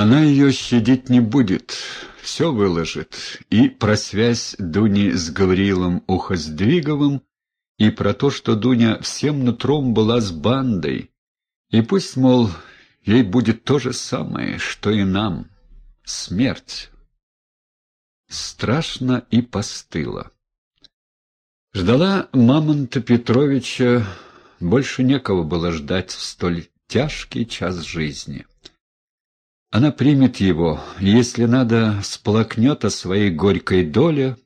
Она ее щадить не будет, все выложит. И про связь Дуни с Гаврилом Ухоздвиговым, и про то, что Дуня всем нутром была с бандой. И пусть, мол, ей будет то же самое, что и нам — смерть. Страшно и постыло. Ждала Мамонта Петровича, больше некого было ждать в столь тяжкий час жизни. Она примет его, если надо, сплакнет о своей горькой доле,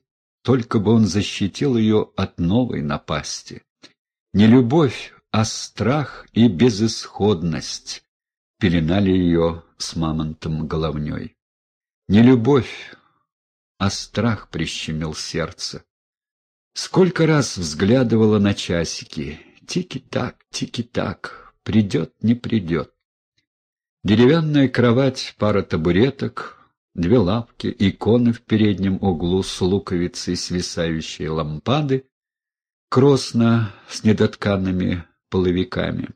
только бы он защитил ее от новой напасти. Не любовь, а страх и безысходность пеленали ее с мамонтом головней. Не любовь, а страх прищемил сердце. Сколько раз взглядывала на часики. Тики-так, тики-так, придет, не придет. Деревянная кровать, пара табуреток, две лавки, иконы в переднем углу с луковицей, свисающие лампады, кросно с недотканными половиками,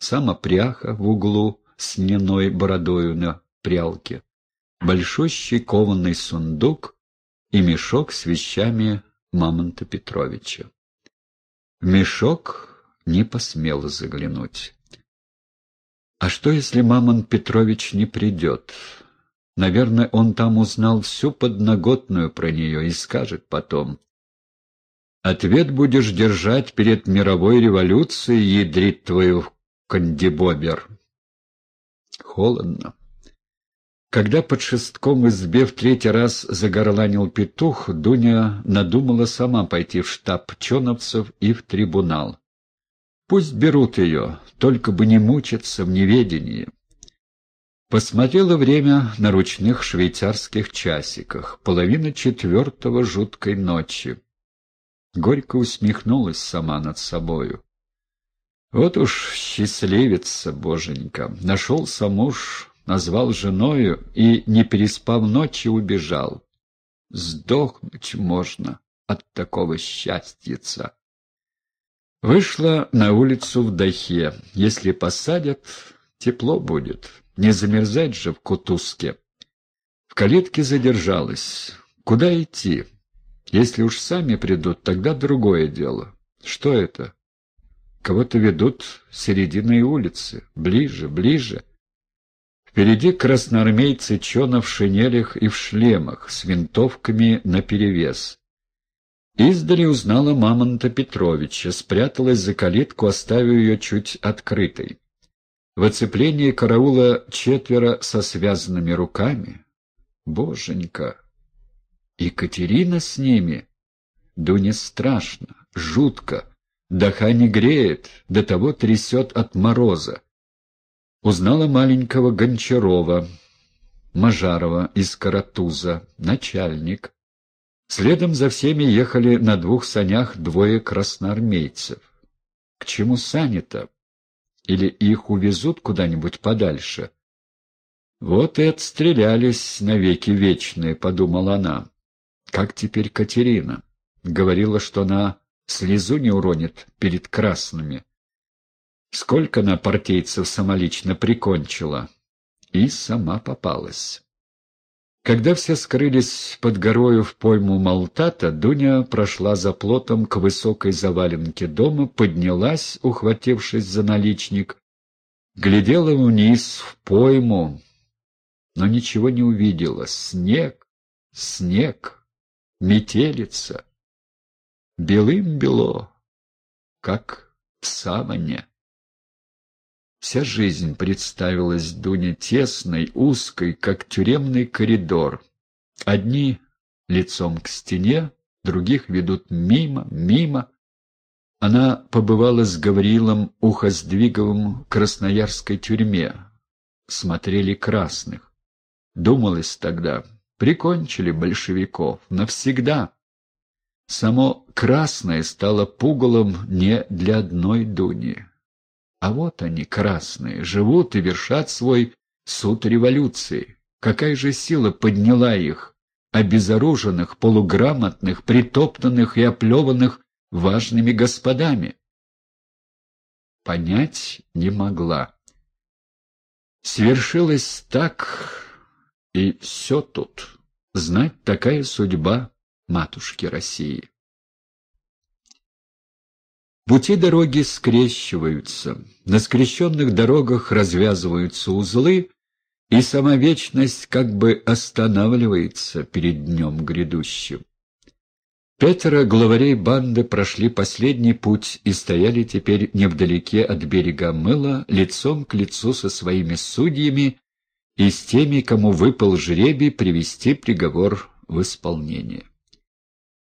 сама пряха в углу с льняной бородою на прялке, большущий кованный сундук и мешок с вещами Мамонта Петровича. В мешок не посмел заглянуть. А что, если Мамонт Петрович не придет? Наверное, он там узнал всю подноготную про нее и скажет потом. Ответ будешь держать перед мировой революцией, ядрит твою кандибобер. Холодно. Когда под шестком в избе в третий раз загорланил петух, Дуня надумала сама пойти в штаб чоновцев и в трибунал. Пусть берут ее, только бы не мучиться в неведении. Посмотрела время на ручных швейцарских часиках, половина четвертого жуткой ночи. Горько усмехнулась сама над собою. Вот уж счастливица, боженька, нашелся муж назвал женою и, не переспав ночи, убежал. Сдохнуть можно от такого счастьица. Вышла на улицу в Дахе. Если посадят, тепло будет. Не замерзать же в Кутузке. В калитке задержалась. Куда идти? Если уж сами придут, тогда другое дело. Что это? Кого-то ведут серединой улицы. Ближе, ближе. Впереди красноармейцы Чона в шинелях и в шлемах, с винтовками наперевес. Издали узнала Мамонта Петровича, спряталась за калитку, оставив ее чуть открытой. В оцеплении караула четверо со связанными руками. Боженька! Екатерина с ними? Дуне страшно, жутко. Даха не греет, до того трясет от мороза. Узнала маленького Гончарова, Мажарова из Каратуза, начальник. Следом за всеми ехали на двух санях двое красноармейцев. К чему сани-то? Или их увезут куда-нибудь подальше? Вот и отстрелялись навеки вечные, подумала она. Как теперь Катерина? Говорила, что она слезу не уронит перед красными. Сколько она партийцев самолично прикончила. И сама попалась. Когда все скрылись под горою в пойму Малтата, Дуня прошла за плотом к высокой заваленке дома, поднялась, ухватившись за наличник, глядела вниз в пойму, но ничего не увидела. Снег, снег, метелица. Белым-бело, как в саване. Вся жизнь представилась Дуне тесной, узкой, как тюремный коридор. Одни лицом к стене, других ведут мимо, мимо. Она побывала с Гаврилом Ухоздвиговым в Красноярской тюрьме. Смотрели красных. Думалось тогда, прикончили большевиков навсегда. Само красное стало пугалом не для одной Дуни. А вот они, красные, живут и вершат свой суд революции. Какая же сила подняла их, обезоруженных, полуграмотных, притоптанных и оплеванных важными господами? Понять не могла. Свершилось так, И все тут. Знать такая судьба матушки России. Пути дороги скрещиваются, на скрещенных дорогах развязываются узлы, и сама вечность как бы останавливается перед днем грядущим. Пятеро главарей банды прошли последний путь и стояли теперь невдалеке от берега мыла, лицом к лицу со своими судьями и с теми, кому выпал жребий привести приговор в исполнение.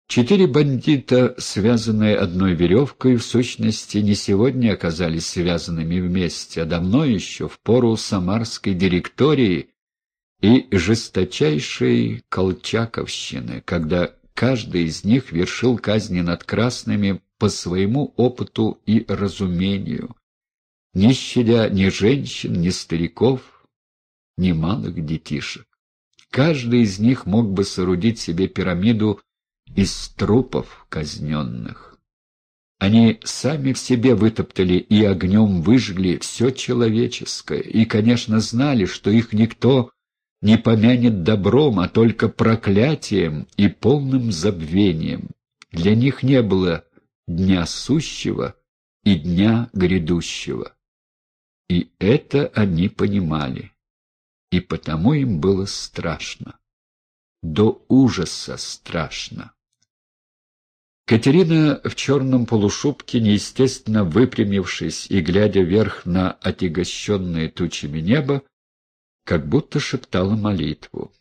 Четыре бандита, связанные одной веревкой, в сущности, не сегодня оказались связанными вместе, а давно еще, в пору самарской директории и жесточайшей колчаковщины, когда каждый из них вершил казни над красными по своему опыту и разумению, не щадя ни женщин, ни стариков, ни малых детишек. Каждый из них мог бы соорудить себе пирамиду из трупов казненных. Они сами в себе вытоптали и огнем выжгли все человеческое, и, конечно, знали, что их никто не помянет добром, а только проклятием и полным забвением. Для них не было дня сущего и дня грядущего. И это они понимали, и потому им было страшно, до ужаса страшно. Катерина в черном полушубке, неестественно выпрямившись и глядя вверх на отягощенное тучами небо, как будто шептала молитву.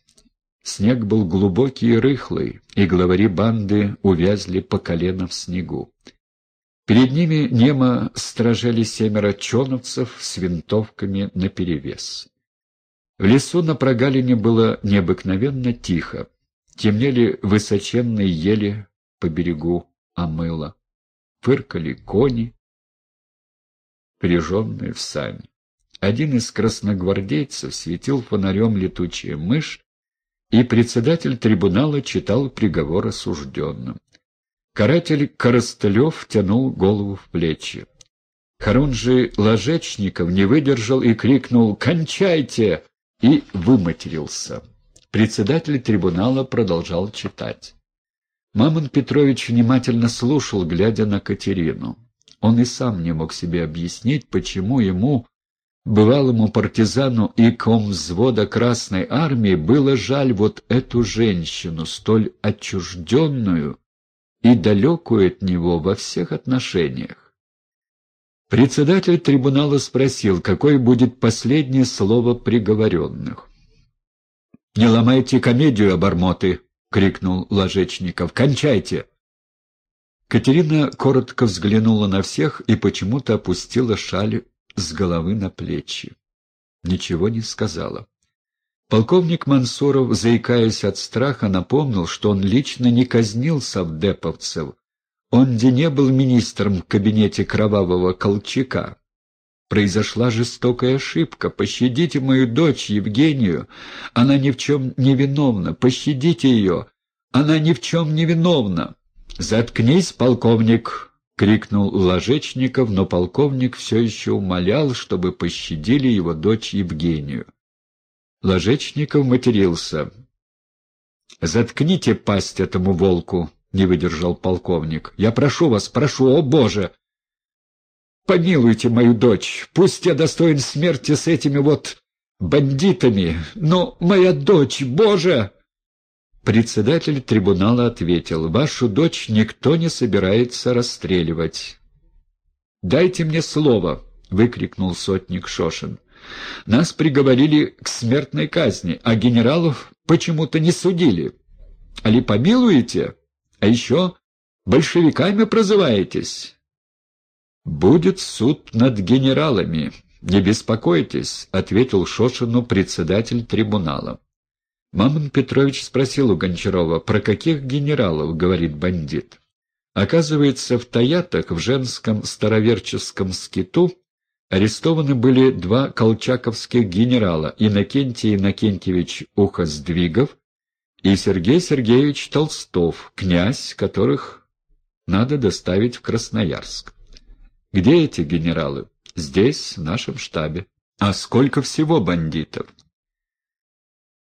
Снег был глубокий и рыхлый, и главари банды увязли по колено в снегу. Перед ними немо стражали семеро чоновцев с винтовками наперевес. В лесу на прогалине было необыкновенно тихо. Темнели высоченные ели по берегу омыла. Фыркали кони, прижженные в сани. Один из красногвардейцев светил фонарем летучая мышь, и председатель трибунала читал приговор осужденным. Каратель Коростылев тянул голову в плечи. Харунжий Ложечников не выдержал и крикнул «Кончайте!» и выматерился. Председатель трибунала продолжал читать. Мамон Петрович внимательно слушал, глядя на Катерину. Он и сам не мог себе объяснить, почему ему, бывалому партизану и комвзвода Красной Армии, было жаль вот эту женщину, столь отчужденную и далекую от него во всех отношениях. Председатель трибунала спросил, какое будет последнее слово приговоренных. «Не ломайте комедию, обормоты!» — крикнул Ложечников. «Кончайте!» Катерина коротко взглянула на всех и почему-то опустила шаль с головы на плечи. Ничего не сказала. Полковник Мансуров, заикаясь от страха, напомнил, что он лично не казнил совдеповцев. Он где не был министром в кабинете кровавого Колчака. Произошла жестокая ошибка. Пощадите мою дочь Евгению. Она ни в чем не виновна. Пощадите ее. Она ни в чем не виновна. «Заткнись, полковник!» — крикнул Ложечников, но полковник все еще умолял, чтобы пощадили его дочь Евгению. Ложечников матерился. «Заткните пасть этому волку!» — не выдержал полковник. «Я прошу вас, прошу, о Боже!» Помилуйте мою дочь, пусть я достоин смерти с этими вот бандитами, но моя дочь, Боже!» Председатель трибунала ответил, «Вашу дочь никто не собирается расстреливать». «Дайте мне слово!» — выкрикнул сотник Шошин. «Нас приговорили к смертной казни, а генералов почему-то не судили. Али помилуете? А еще большевиками прозываетесь?» «Будет суд над генералами. Не беспокойтесь», — ответил Шошину председатель трибунала. Мамон Петрович спросил у Гончарова, про каких генералов говорит бандит. Оказывается, в Таятах, в женском староверческом скиту, арестованы были два колчаковских генерала Иннокентий Иннокентьевич Ухоздвигов и Сергей Сергеевич Толстов, князь, которых надо доставить в Красноярск. Где эти генералы? Здесь, в нашем штабе. А сколько всего бандитов?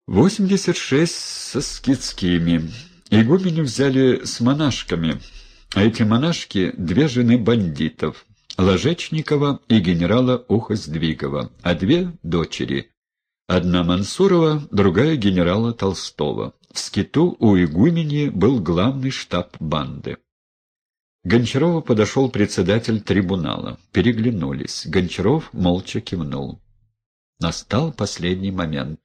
Восемьдесят шесть со скидскими. Игуменю взяли с монашками, а эти монашки — две жены бандитов, Ложечникова и генерала Ухоздвигова, а две — дочери. Одна Мансурова, другая генерала Толстого. В скиту у игумени был главный штаб банды. Гончарову подошел председатель трибунала. Переглянулись. Гончаров молча кивнул. Настал последний момент.